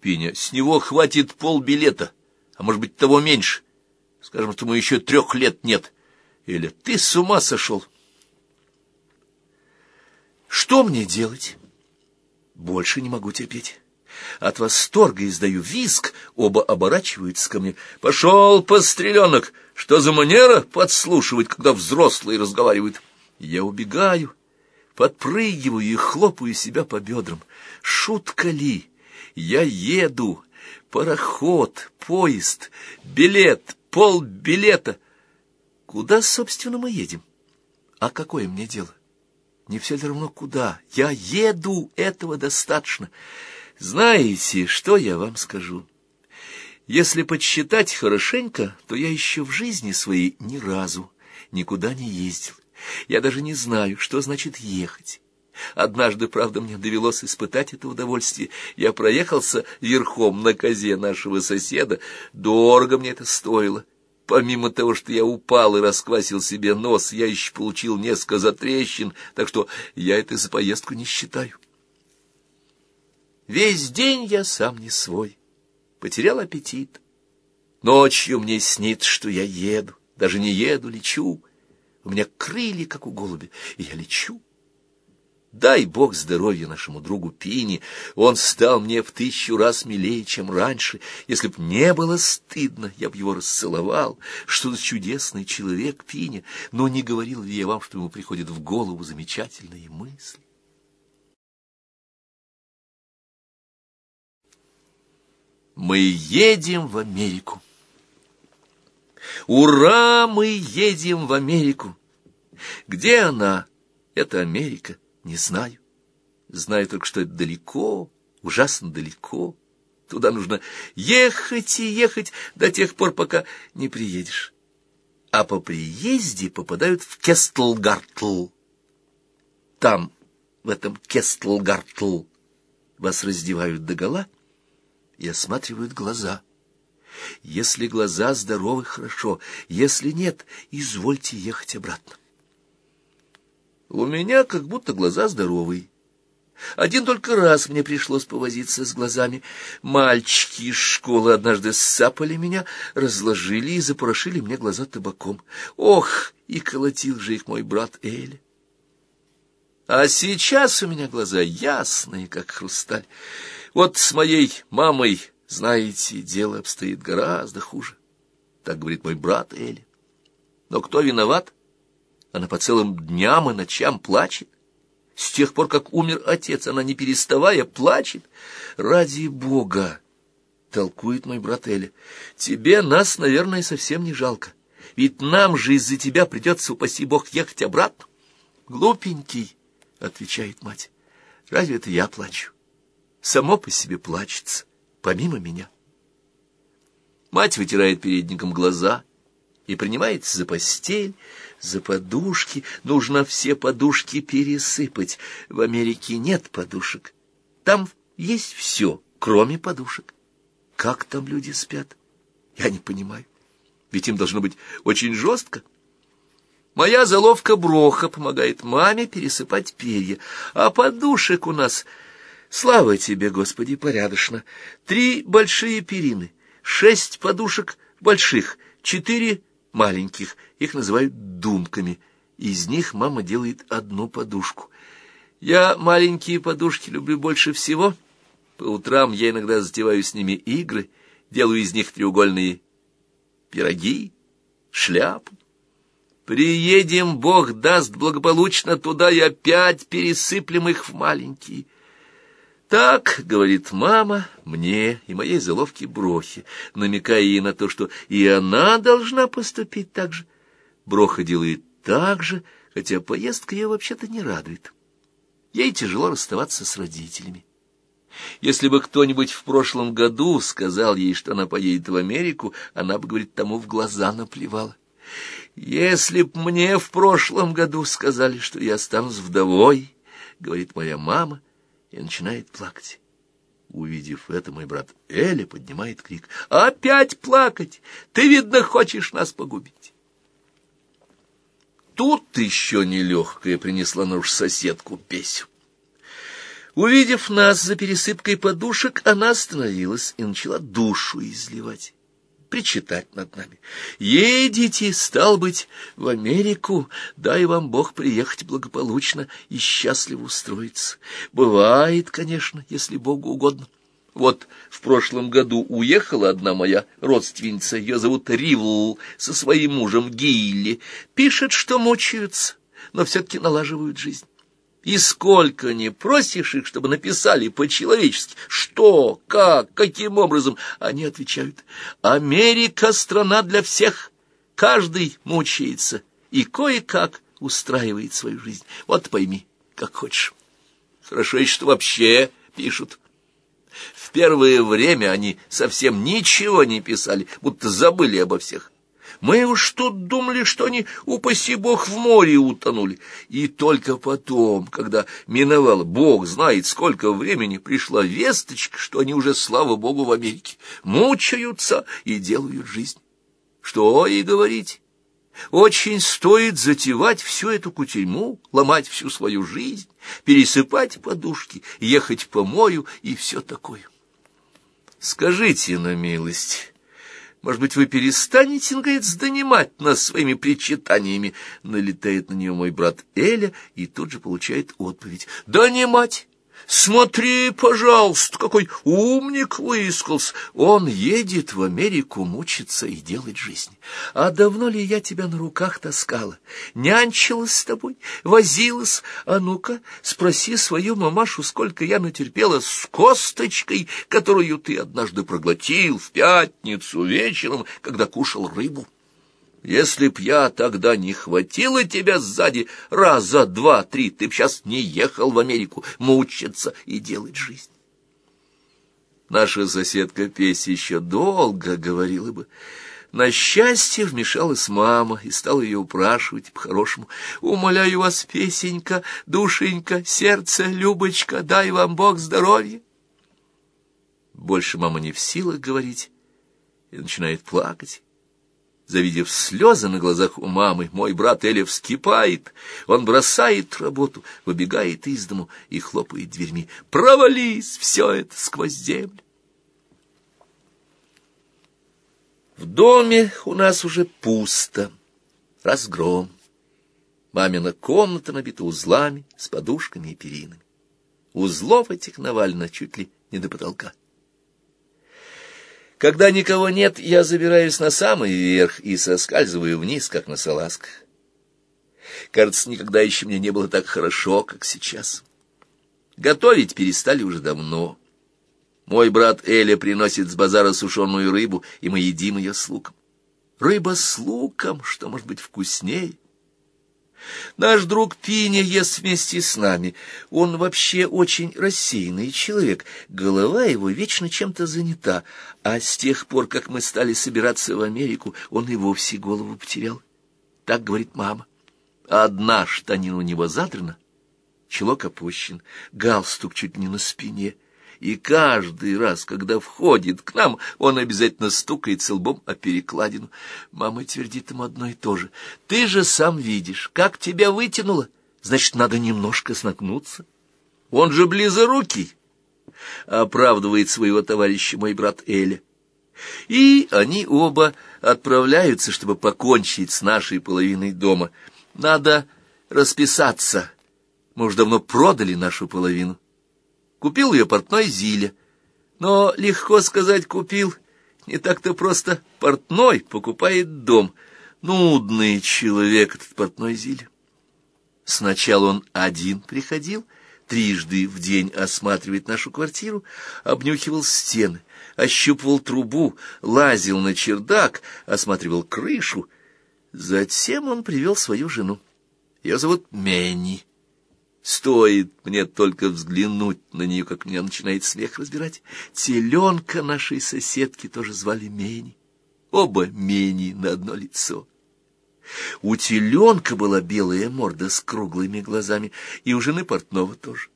Пиня, с него хватит полбилета, а может быть, того меньше. Скажем, что ему еще трех лет нет. Эля, ты с ума сошел? Что мне делать? Больше не могу терпеть. От восторга издаю виск, оба оборачиваются ко мне. Пошел, постреленок! Что за манера подслушивать, когда взрослые разговаривают? Я убегаю, подпрыгиваю и хлопаю себя по бедрам. Шутка ли? Я еду. Пароход, поезд, билет, полбилета. Куда, собственно, мы едем? А какое мне дело? Не все ли равно куда? Я еду, этого достаточно. Знаете, что я вам скажу? Если подсчитать хорошенько, то я еще в жизни своей ни разу никуда не ездил. Я даже не знаю, что значит ехать. Однажды, правда, мне довелось испытать это удовольствие. Я проехался верхом на козе нашего соседа. Дорого мне это стоило. Помимо того, что я упал и расквасил себе нос, я еще получил несколько затрещин, так что я это за поездку не считаю. Весь день я сам не свой, потерял аппетит. Ночью мне снится, что я еду, даже не еду, лечу. У меня крылья, как у голубя, и я лечу. Дай Бог здоровья нашему другу Пине, он стал мне в тысячу раз милее, чем раньше. Если б не было стыдно, я б его расцеловал. Что за чудесный человек Пиня, но не говорил ли я вам, что ему приходят в голову замечательные мысли? Мы едем в Америку. Ура, мы едем в Америку. Где она? Это Америка. Не знаю. Знаю только, что это далеко, ужасно далеко. Туда нужно ехать и ехать до тех пор, пока не приедешь. А по приезде попадают в Кестлгартл. Там, в этом Кестлгартл, вас раздевают догола и осматривают глаза. Если глаза здоровы, хорошо, если нет, извольте ехать обратно. У меня как будто глаза здоровые. Один только раз мне пришлось повозиться с глазами. Мальчики из школы однажды сцапали меня, разложили и запорошили мне глаза табаком. Ох, и колотил же их мой брат Эля. А сейчас у меня глаза ясные, как хрусталь. Вот с моей мамой, знаете, дело обстоит гораздо хуже. Так говорит мой брат Эля. Но кто виноват? Она по целым дням и ночам плачет. С тех пор, как умер отец, она, не переставая, плачет. «Ради Бога!» — толкует мой брат Эля. «Тебе нас, наверное, совсем не жалко. Ведь нам же из-за тебя придется, упаси Бог, ехать обратно». «Глупенький!» — отвечает мать. «Разве это я плачу? Само по себе плачется, помимо меня». Мать вытирает передником глаза и принимается за постель, за подушки. Нужно все подушки пересыпать. В Америке нет подушек. Там есть все, кроме подушек. Как там люди спят? Я не понимаю. Ведь им должно быть очень жестко. Моя заловка Броха помогает маме пересыпать перья, а подушек у нас, слава тебе, Господи, порядочно, три большие перины, шесть подушек больших, четыре маленьких, их называют думками. Из них мама делает одну подушку. Я маленькие подушки люблю больше всего. По утрам я иногда затеваю с ними игры, делаю из них треугольные пироги, шляпу. Приедем, Бог даст благополучно туда и опять пересыплем их в маленькие. Так, говорит мама, мне и моей заловке Брохе, намекая ей на то, что и она должна поступить так же. Броха делает так же, хотя поездка ее вообще-то не радует. Ей тяжело расставаться с родителями. Если бы кто-нибудь в прошлом году сказал ей, что она поедет в Америку, она бы, говорит, тому в глаза наплевала. Если б мне в прошлом году сказали, что я останусь вдовой, говорит моя мама, и начинает плакать. Увидев это, мой брат Эля поднимает крик. «Опять плакать! Ты, видно, хочешь нас погубить!» Тут еще нелегкая принесла на уж соседку Песю. Увидев нас за пересыпкой подушек, она остановилась и начала душу изливать причитать над нами. Едете, стал быть, в Америку, дай вам Бог приехать благополучно и счастливо устроиться. Бывает, конечно, если Богу угодно. Вот в прошлом году уехала одна моя родственница, ее зовут Ривл, со своим мужем Гилли. Пишет, что мучаются, но все-таки налаживают жизнь. И сколько не просишь их, чтобы написали по-человечески, что, как, каким образом, они отвечают. Америка — страна для всех, каждый мучается и кое-как устраивает свою жизнь. Вот пойми, как хочешь. Хорошо, что вообще пишут. В первое время они совсем ничего не писали, будто забыли обо всех. Мы уж тут думали, что они, упаси бог, в море утонули. И только потом, когда миновало, бог знает, сколько времени, пришла весточка, что они уже, слава богу, в Америке, мучаются и делают жизнь. Что и говорить. Очень стоит затевать всю эту кутерьму, ломать всю свою жизнь, пересыпать подушки, ехать по морю и все такое. Скажите на милость, может быть, вы перестанете, наконец, донимать нас своими причитаниями? Налетает на нее мой брат Эля и тут же получает отповедь. Донимать? Смотри, пожалуйста, какой умник выискался. Он едет в Америку мучиться и делать жизнь. А давно ли я тебя на руках таскала? Нянчилась с тобой, возилась? А ну-ка, спроси свою мамашу, сколько я натерпела с косточкой, которую ты однажды проглотил в пятницу вечером, когда кушал рыбу. Если б я тогда не хватила тебя сзади раза два-три, ты б сейчас не ехал в Америку мучиться и делать жизнь. Наша соседка Песя еще долго говорила бы. На счастье вмешалась мама и стала ее упрашивать по-хорошему. «Умоляю вас, Песенька, душенька, сердце, Любочка, дай вам Бог здоровья!» Больше мама не в силах говорить и начинает плакать. Завидев слезы на глазах у мамы, мой брат Эля вскипает. Он бросает работу, выбегает из дому и хлопает дверьми. «Провались все это сквозь землю!» В доме у нас уже пусто, разгром. Мамина комната набита узлами с подушками и перинами. Узлов этих навалено чуть ли не до потолка. Когда никого нет, я забираюсь на самый верх и соскальзываю вниз, как на салазках. Кажется, никогда еще мне не было так хорошо, как сейчас. Готовить перестали уже давно. Мой брат Эля приносит с базара сушеную рыбу, и мы едим ее с луком. Рыба с луком, что может быть вкуснее? Наш друг Пиня ест вместе с нами. Он вообще очень рассеянный человек. Голова его вечно чем-то занята. А с тех пор, как мы стали собираться в Америку, он и вовсе голову потерял. Так говорит мама. Одна штанина у него задрана, челок опущен, галстук чуть не на спине — и каждый раз, когда входит к нам, он обязательно стукает лбом о перекладину. Мама твердит ему одно и то же. «Ты же сам видишь, как тебя вытянуло, значит, надо немножко снакнуться. Он же близорукий!» — оправдывает своего товарища мой брат Эля. И они оба отправляются, чтобы покончить с нашей половиной дома. Надо расписаться. Мы уж давно продали нашу половину. Купил ее портной Зиля. Но легко сказать «купил». Не так-то просто портной покупает дом. Нудный человек этот портной Зиля. Сначала он один приходил, трижды в день осматривает нашу квартиру, обнюхивал стены, ощупывал трубу, лазил на чердак, осматривал крышу. Затем он привел свою жену. Ее зовут Менни. Стоит мне только взглянуть на нее, как меня начинает смех разбирать. Теленка нашей соседки тоже звали Мени. Оба Мени на одно лицо. У теленка была белая морда с круглыми глазами, и у жены портного тоже.